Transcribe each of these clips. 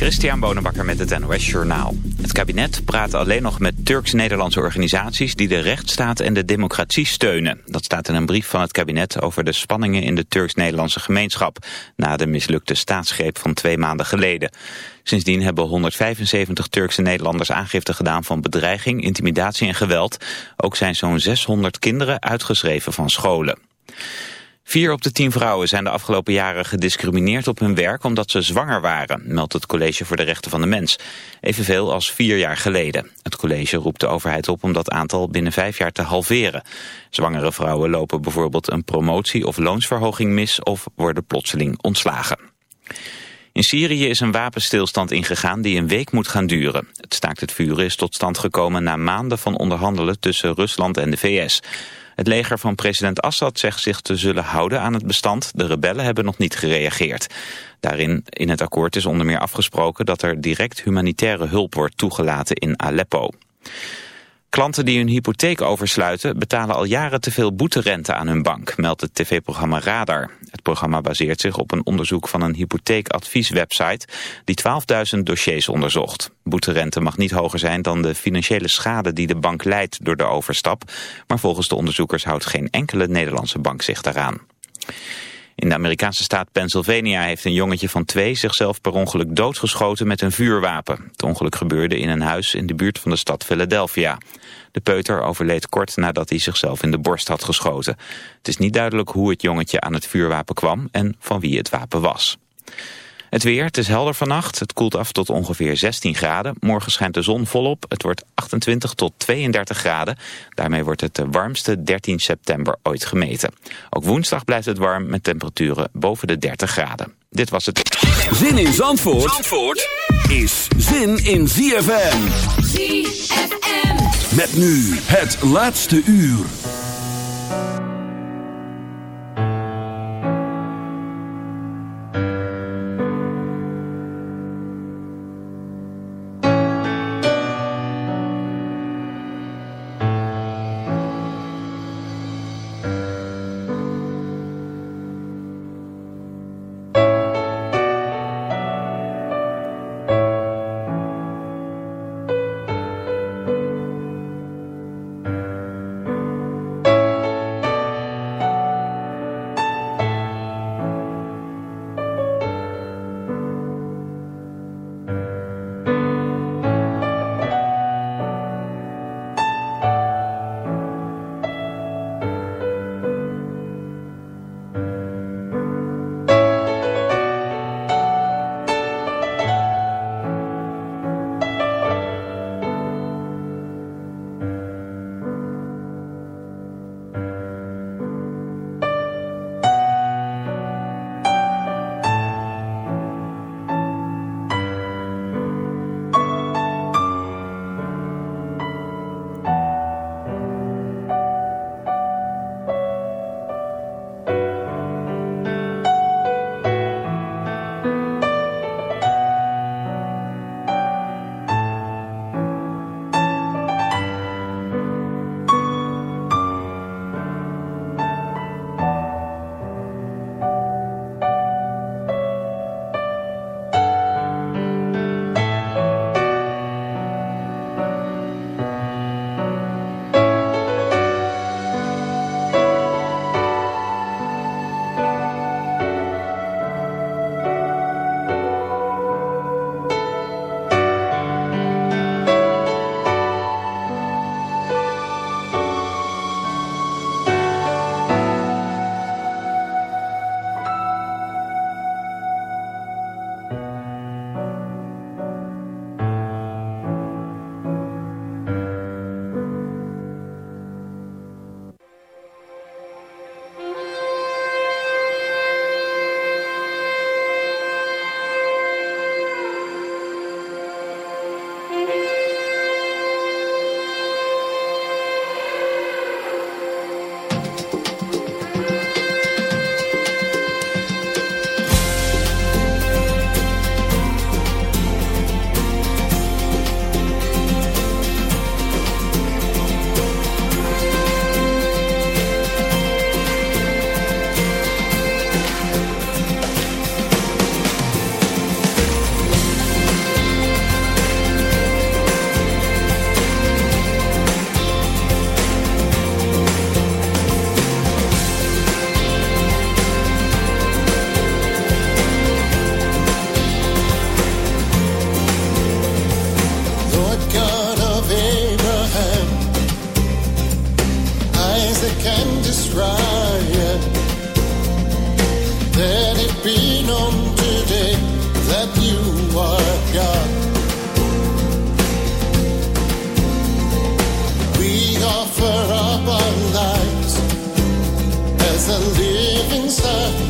Christian Bonenbakker met het NOS Journaal. Het kabinet praat alleen nog met Turks-Nederlandse organisaties... die de rechtsstaat en de democratie steunen. Dat staat in een brief van het kabinet over de spanningen in de Turks-Nederlandse gemeenschap... na de mislukte staatsgreep van twee maanden geleden. Sindsdien hebben 175 Turkse Nederlanders aangifte gedaan van bedreiging, intimidatie en geweld. Ook zijn zo'n 600 kinderen uitgeschreven van scholen. Vier op de tien vrouwen zijn de afgelopen jaren gediscrimineerd op hun werk omdat ze zwanger waren, meldt het College voor de Rechten van de Mens. Evenveel als vier jaar geleden. Het college roept de overheid op om dat aantal binnen vijf jaar te halveren. Zwangere vrouwen lopen bijvoorbeeld een promotie of loonsverhoging mis of worden plotseling ontslagen. In Syrië is een wapenstilstand ingegaan die een week moet gaan duren. Het staakt het vuren is tot stand gekomen na maanden van onderhandelen tussen Rusland en de VS. Het leger van president Assad zegt zich te zullen houden aan het bestand. De rebellen hebben nog niet gereageerd. Daarin in het akkoord is onder meer afgesproken dat er direct humanitaire hulp wordt toegelaten in Aleppo. Klanten die hun hypotheek oversluiten betalen al jaren te veel boeterente aan hun bank, meldt het tv-programma Radar. Het programma baseert zich op een onderzoek van een hypotheekadvieswebsite die 12.000 dossiers onderzocht. Boeterente mag niet hoger zijn dan de financiële schade die de bank leidt door de overstap, maar volgens de onderzoekers houdt geen enkele Nederlandse bank zich daaraan. In de Amerikaanse staat Pennsylvania heeft een jongetje van twee zichzelf per ongeluk doodgeschoten met een vuurwapen. Het ongeluk gebeurde in een huis in de buurt van de stad Philadelphia. De peuter overleed kort nadat hij zichzelf in de borst had geschoten. Het is niet duidelijk hoe het jongetje aan het vuurwapen kwam en van wie het wapen was. Het weer, het is helder vannacht. Het koelt af tot ongeveer 16 graden. Morgen schijnt de zon volop. Het wordt 28 tot 32 graden. Daarmee wordt het de warmste 13 september ooit gemeten. Ook woensdag blijft het warm met temperaturen boven de 30 graden. Dit was het. Zin in Zandvoort, Zandvoort is zin in ZFM. ZFM. Met nu het laatste uur. answer.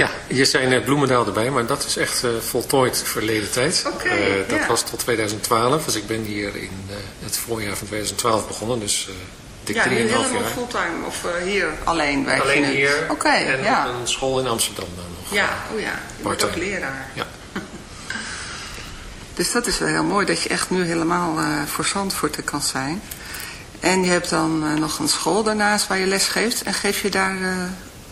Ja, hier zijn net Bloemendaal erbij, maar dat is echt uh, voltooid verleden tijd. Okay, uh, dat ja. was tot 2012, dus ik ben hier in uh, het voorjaar van 2012 begonnen, dus dik ja, 3,5 jaar. Ja, helemaal fulltime of hier alleen werk alleen je hier Oké, okay, en ja. op een school in Amsterdam dan nog. Ja, oh ja, je wordt ook leraar. Ja. dus dat is wel heel mooi dat je echt nu helemaal voor Zandvoort kan zijn. En je hebt dan nog een school daarnaast waar je les geeft en geef je daar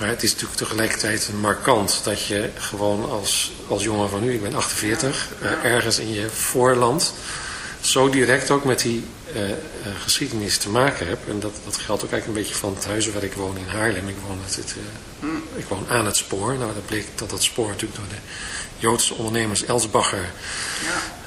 Maar het is natuurlijk tegelijkertijd markant dat je gewoon als, als jongen van nu, ik ben 48, uh, ergens in je voorland zo direct ook met die uh, uh, geschiedenis te maken hebt. En dat, dat geldt ook eigenlijk een beetje van het huis waar ik woon in Haarlem. Ik woon, het, ik woon aan het spoor. Nou, dat bleek dat dat spoor natuurlijk door de Joodse ondernemers Elsbacher.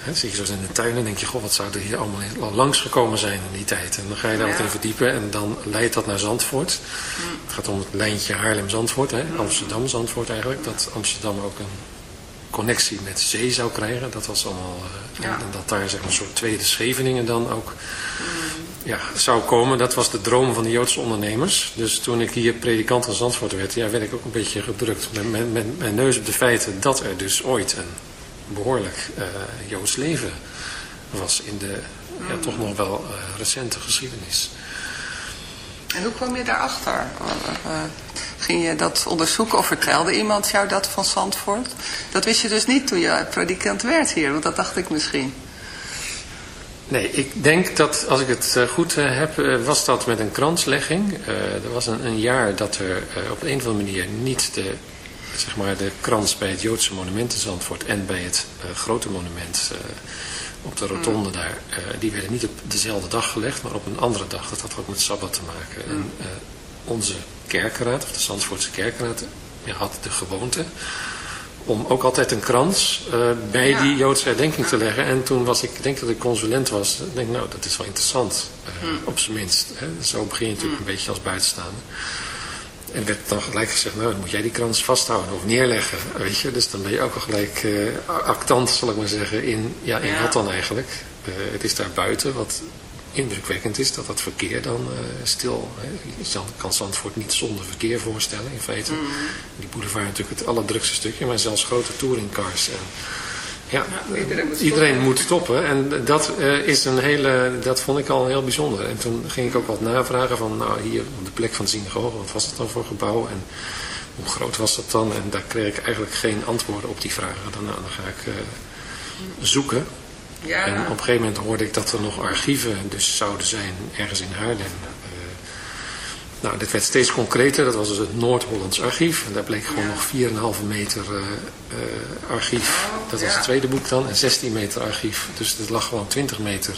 Ja. Zie je zo in de tuin en denk je, goh, wat zou er hier allemaal al langs gekomen zijn in die tijd. En dan ga je daar ja. wat in verdiepen en dan leidt dat naar Zandvoort. Mm. Het gaat om het lijntje Haarlem-Zandvoort, mm. Amsterdam-Zandvoort eigenlijk. Dat Amsterdam ook een connectie met zee zou krijgen. Dat was allemaal, uh, ja. en dat daar zeg maar, een soort tweede Scheveningen dan ook mm. Ja, zou komen. Dat was de droom van de Joodse ondernemers. Dus toen ik hier predikant van Zandvoort werd, ja, werd ik ook een beetje gedrukt. Met, met, met mijn neus op de feiten dat er dus ooit een behoorlijk uh, Joods leven was in de ja, toch nog wel uh, recente geschiedenis. En hoe kwam je daarachter? Uh, ging je dat onderzoeken of vertelde iemand jou dat van Zandvoort? Dat wist je dus niet toen je predikant werd hier, want dat dacht ik misschien. Nee, ik denk dat, als ik het goed heb, was dat met een kranslegging. er was een, een, jaar dat er op een of andere manier niet de zeg maar, de krans bij het Joodse monument in Zandvoort en bij het grote monument op de rotonde mm. daar, die werden niet op dezelfde dag gelegd, maar op een andere dag. Dat had ook met Sabbat te maken. Mm. En onze kerkenraad, of de Zandvoortse kerkenraad, had de gewoonte om ook altijd een krans uh, bij ja. die Joodse herdenking te leggen. En toen was ik, ik denk dat ik consulent was, ik denk nou, dat is wel interessant, uh, mm. op zijn minst. Hè. Zo begin je natuurlijk mm. een beetje als buitenstaander. En werd dan gelijk gezegd, nou, dan moet jij die krans vasthouden of neerleggen, weet je. Dus dan ben je ook al gelijk uh, actant, zal ik maar zeggen, in, ja, in ja. wat dan eigenlijk. het is daar buiten, wat indrukwekkend is dat dat verkeer dan uh, stil... Hè, je kan Zandvoort niet zonder verkeer voorstellen in feite. Mm. Die boulevard natuurlijk het allerdrukste stukje, maar zelfs grote touringcars. En, ja, iedereen, moet, iedereen stoppen. moet stoppen. En dat, uh, is een hele, dat vond ik al heel bijzonder. En toen ging ik ook wat navragen van, nou hier op de plek van de synagoge, wat was het dan voor gebouw? En hoe groot was dat dan? En daar kreeg ik eigenlijk geen antwoorden op die vragen. Dan, nou, dan ga ik uh, zoeken. Ja. En op een gegeven moment hoorde ik dat er nog archieven dus zouden zijn ergens in Haarlem. Uh, nou, dit werd steeds concreter. Dat was dus het Noord-Hollands archief. En daar bleek gewoon ja. nog 4,5 meter uh, uh, archief. Dat was het tweede boek dan. En 16 meter archief. Dus het lag gewoon 20 meter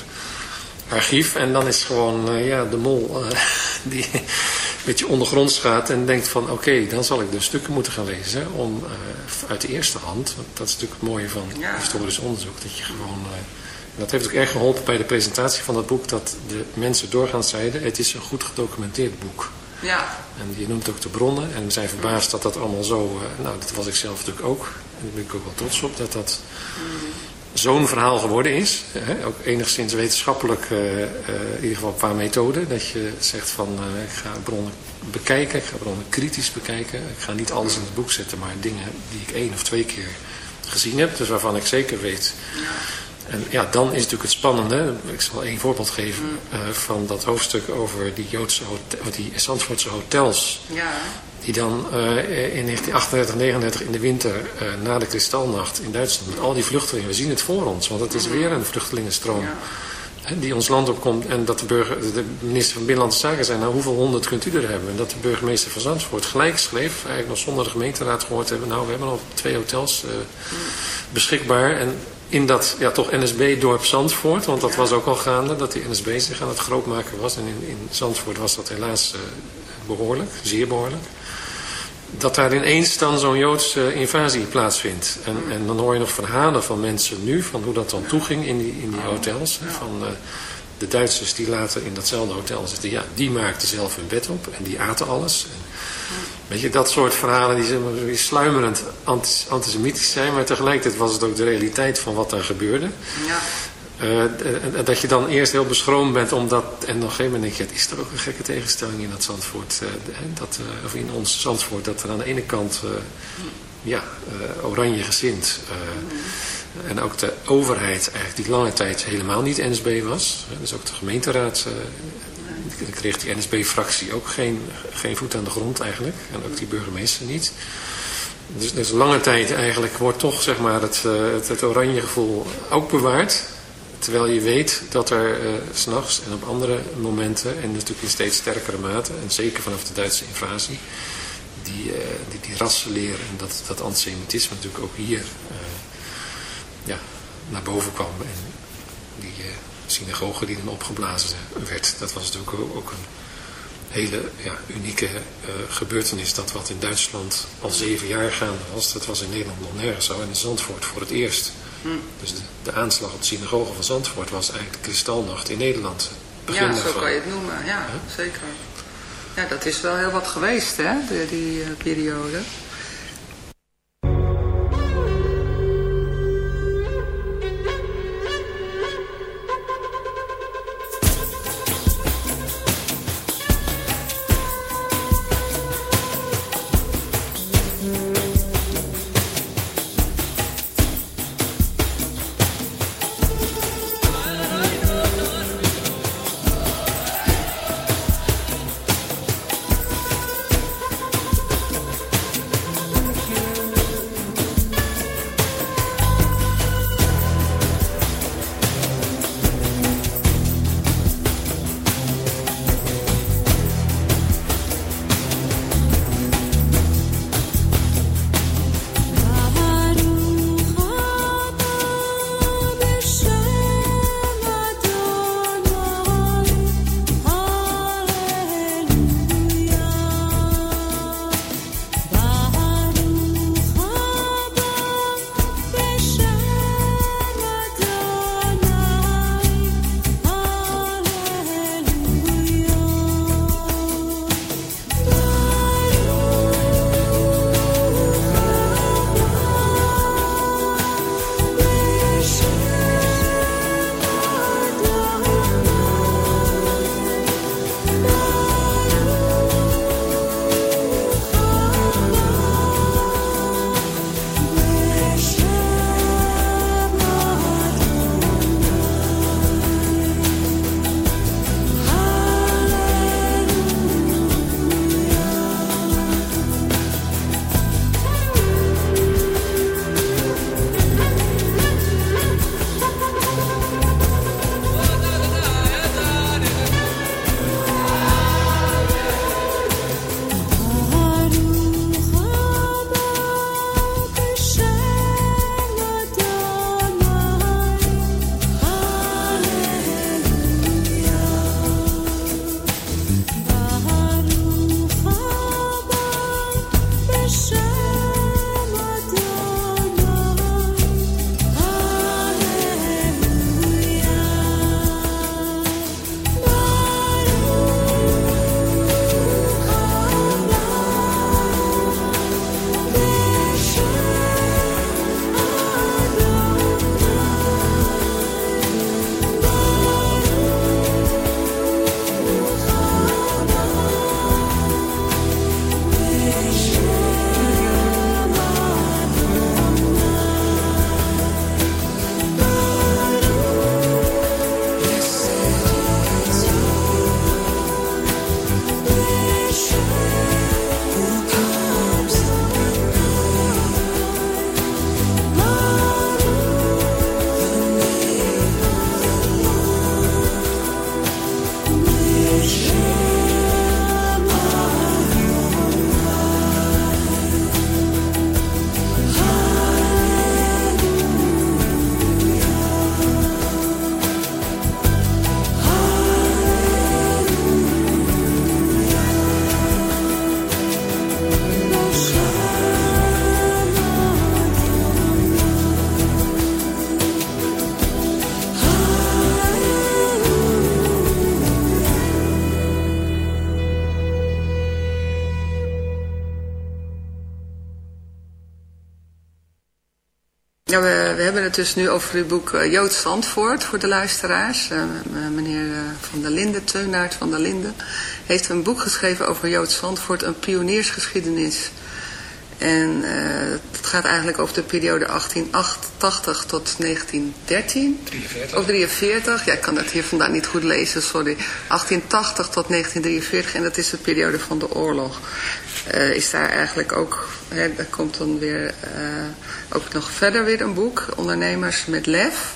archief. En dan is gewoon ja, de mol die een beetje ondergronds gaat en denkt van oké, okay, dan zal ik de stukken moeten gaan lezen om uit de eerste hand, want dat is natuurlijk het mooie van ja. historisch onderzoek, dat je gewoon, dat heeft ook erg geholpen bij de presentatie van dat boek, dat de mensen doorgaans zeiden, het is een goed gedocumenteerd boek. Ja. En je noemt ook de bronnen en we zijn verbaasd dat dat allemaal zo, nou dat was ik zelf natuurlijk ook, en daar ben ik ook wel trots op, dat dat... Mm zo'n verhaal geworden is. Hè, ook enigszins wetenschappelijk, uh, uh, in ieder geval qua methode. Dat je zegt van uh, ik ga bronnen bekijken, ik ga bronnen kritisch bekijken. Ik ga niet alles in het boek zetten, maar dingen die ik één of twee keer gezien heb. Dus waarvan ik zeker weet. En ja, dan is natuurlijk het spannende. Ik zal één voorbeeld geven van dat hoofdstuk over die Joodse hotel, die Zandvoortse hotels. Ja die dan uh, in 1938, 39 in de winter uh, na de kristalnacht in Duitsland met al die vluchtelingen, we zien het voor ons, want het is weer een vluchtelingenstroom ja. die ons land opkomt en dat de, burger, de minister van Binnenlandse Zaken zei, nou hoeveel honderd kunt u er hebben? En dat de burgemeester van Zandvoort gelijk schreef, eigenlijk nog zonder de gemeenteraad gehoord hebben, nou we hebben al twee hotels uh, beschikbaar en in dat ja, toch NSB-dorp Zandvoort, want dat was ook al gaande, dat die NSB zich aan het grootmaken was en in, in Zandvoort was dat helaas behoorlijk, zeer behoorlijk dat daar ineens dan zo'n Joodse invasie plaatsvindt. En, en dan hoor je nog verhalen van mensen nu, van hoe dat dan toeging in die, in die hotels. Van uh, de Duitsers die later in datzelfde hotel zitten, ja, die maakten zelf hun bed op en die aten alles. Weet je, dat soort verhalen die, zeg maar, sluimerend antisemitisch zijn, maar tegelijkertijd was het ook de realiteit van wat daar gebeurde. Ja. Uh, dat je dan eerst heel beschroomd bent omdat, en op een gegeven moment denk je, is er ook een gekke tegenstelling in dat Zandvoort, uh, dat, of in ons Zandvoort, dat er aan de ene kant, ja, oranje gezind, en ook de overheid eigenlijk die lange tijd helemaal niet NSB was, dus ook de gemeenteraad, kreeg die NSB-fractie ook geen, geen voet aan de grond eigenlijk, en ook die burgemeester niet. Dus, dus lange tijd eigenlijk wordt toch zeg maar het, het, het oranje gevoel ook bewaard. Terwijl je weet dat er uh, s'nachts en op andere momenten, en natuurlijk in steeds sterkere mate, en zeker vanaf de Duitse invasie, die, uh, die, die rassenleer en dat, dat antisemitisme natuurlijk ook hier uh, ja, naar boven kwam. En die synagoge die dan opgeblazen werd, dat was natuurlijk ook, ook een hele ja, unieke gebeurtenis. Dat wat in Duitsland al zeven jaar gaande was, dat was in Nederland nog nergens zo. En in Zandvoort voor het eerst. Dus de, de, aanslag op de synagoge van Zandvoort was eigenlijk de kristalnacht in Nederland. Begin ja, zo kan je het noemen. Ja, zeker. Ja, dat is wel heel wat geweest, hè, die, die uh, periode. Het dus nu over uw boek uh, Joods Zandvoort voor de luisteraars. Uh, meneer uh, Van der Linden, Teunaert van der Linden, heeft een boek geschreven over Joods Zandvoort, een pioniersgeschiedenis. En het gaat eigenlijk over de periode 1888 tot 1913. 43. Of 43, ja ik kan dat hier vandaag niet goed lezen, sorry. 1880 tot 1943 en dat is de periode van de oorlog. is daar eigenlijk ook, hè, er komt dan weer ook nog verder weer een boek, Ondernemers met Lef.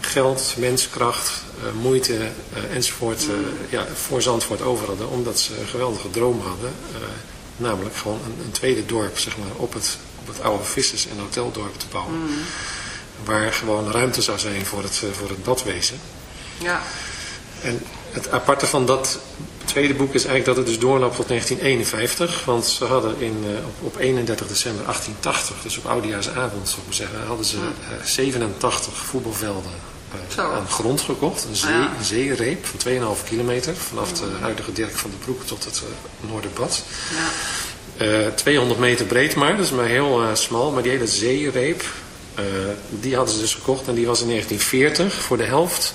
geld, menskracht, uh, moeite enzovoort ja, voor Zandvoort over hadden. Omdat ze een geweldige droom hadden. namelijk gewoon een, een, tweede dorp zeg maar, op, het, op het oude vissers- en hoteldorp te bouwen. Mm. Waar gewoon ruimte zou zijn voor het, voor het badwezen. Ja. En het aparte van dat tweede boek is eigenlijk dat het dus doorloopt tot 1951. Want ze hadden in, uh, op, op, 31 december 1880, dus op oudejaarsavond zou ik maar zeggen, hadden ze uh, 87 voetbalvelden uh, aan grond gekocht. Een, zee, een zeereep van 2,5 kilometer vanaf de huidige Dirk van den Broek tot het uh, Noorderbad. Ja. 200 meter breed maar, dus maar heel uh, smal. Maar die hele zeereep, uh, die hadden ze dus gekocht en die was in 1940 voor de helft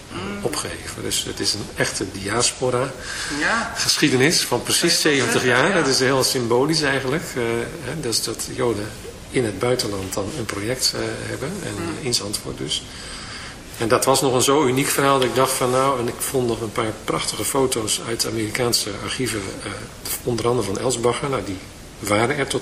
Opgegeven. Dus het is een echte diaspora ja. geschiedenis van precies 70 jaar. Ja. Dat is heel symbolisch eigenlijk. Uh, dus dat Joden in het buitenland dan een project uh, hebben. En in Zandvoort dus. En dat was nog een zo uniek verhaal dat ik dacht van nou... En ik vond nog een paar prachtige foto's uit Amerikaanse archieven. eh, onder andere van Elsbacher. Nou, die waren er tot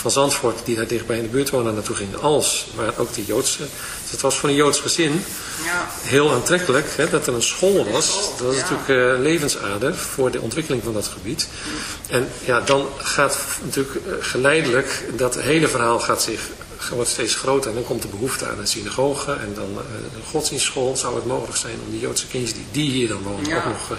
van Zandvoort die daar dichtbij in de buurt wonen naartoe gingen, als maar ook die Joodse. Dus het was voor een Joods gezin ja. heel aantrekkelijk hè, dat er een school was. Dat was ja. natuurlijk uh, levensader voor de ontwikkeling van dat gebied. En ja, dan gaat natuurlijk uh, geleidelijk dat hele verhaal gaat zich wordt steeds groter en dan komt de behoefte aan een synagoge en dan uh, een godsdienstschool. Zou het mogelijk zijn om die Joodse kindjes die, die hier dan wonen ook nog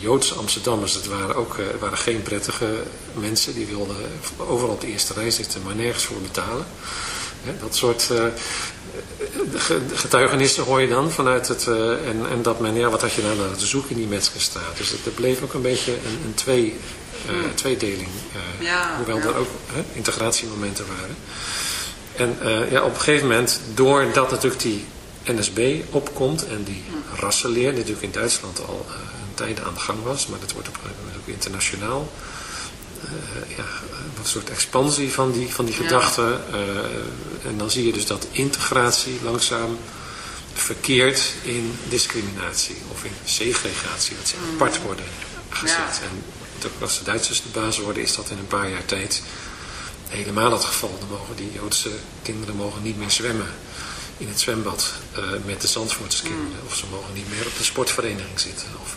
Joodse Amsterdammers, het waren ook uh, waren geen prettige mensen. Die wilden overal op de eerste rij zitten, maar nergens voor betalen. Dat soort uh, getuigenissen hoor je dan vanuit het... Uh, en, en dat men, ja, wat had je nou naar te zoeken in die Metzgerstraat? Dus het, er bleef ook een beetje een, een twee, mm. tweedeling. Ja, hoewel ja. er ook integratiemomenten waren. En ja, op een gegeven moment, doordat natuurlijk die NSB opkomt en die rassenleer, die natuurlijk in Duitsland al tijden aan de gang was, maar dat wordt op een gegeven moment ook internationaal. Uh, ja, een soort expansie van die, van die ja. gedachten. Uh, en dan zie je dus dat integratie langzaam verkeert in discriminatie of in segregatie, dat ze mm. apart worden gezet. Ja. En als de Duitsers de baas worden, is dat in een paar jaar tijd helemaal het geval. Dan mogen die Joodse kinderen mogen niet meer zwemmen in het zwembad uh, met de Zandvoortse kinderen. Mm. Of ze mogen niet meer op de sportvereniging zitten. Of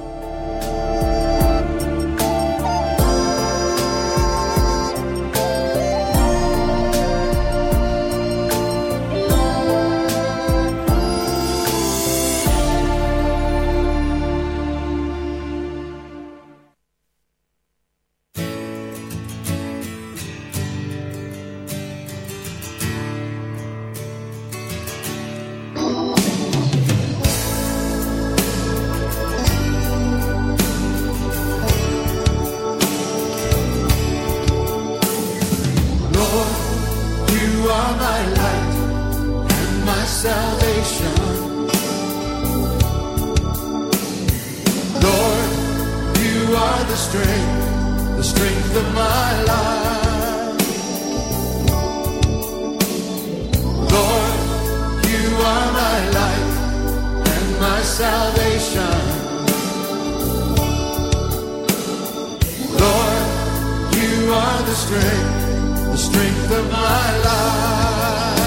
Strength, of my life.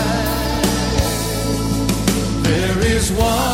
There is one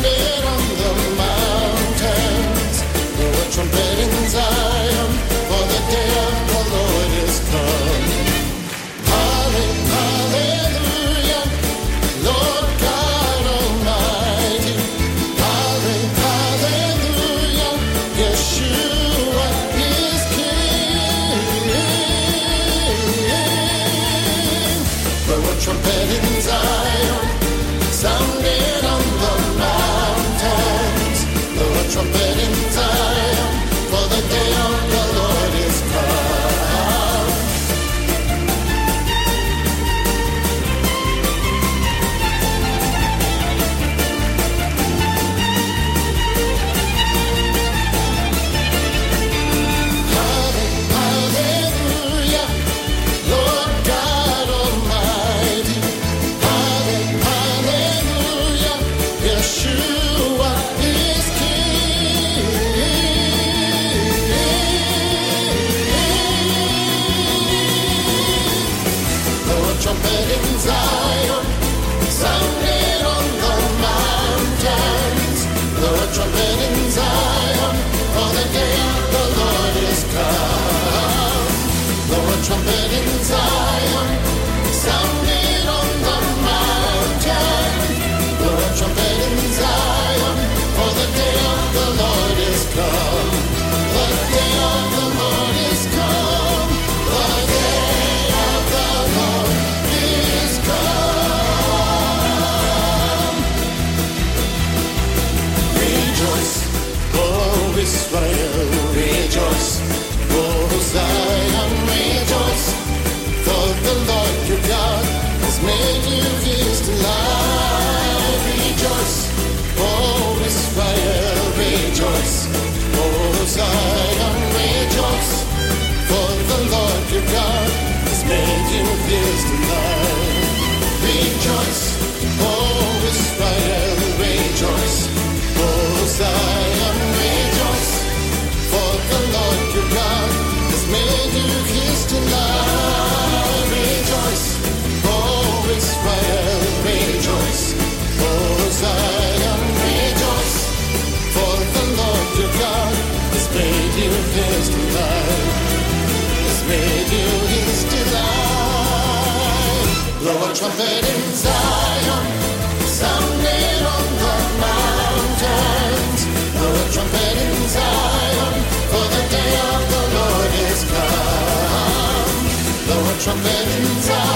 is to love. Rejoice, oh Israel, rejoice, oh Zion, rejoice, for the Lord your God has made you his delight. Rejoice, oh Israel, rejoice, oh Zion, rejoice, for the Lord your God has made you his delight made you his delight. Blow a trumpet in Zion, sound it on the mountains. Blow a trumpet in Zion, for the day of the Lord is come. Blow a trumpet in Zion.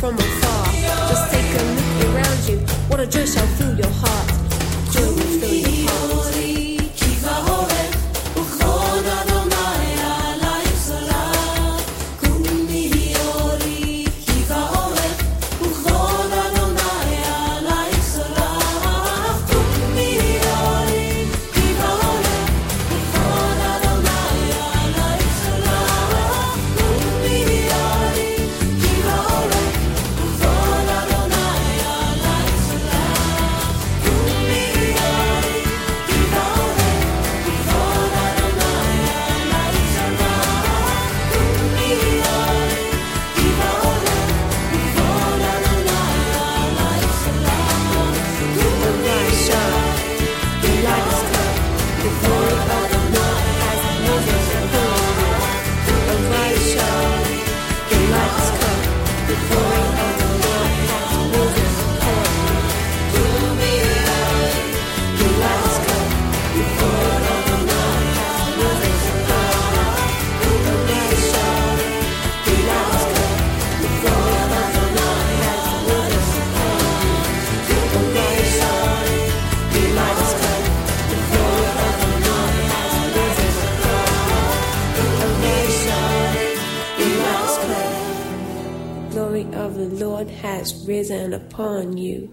from afar. Just take a look around you. What a joy shall risen upon you.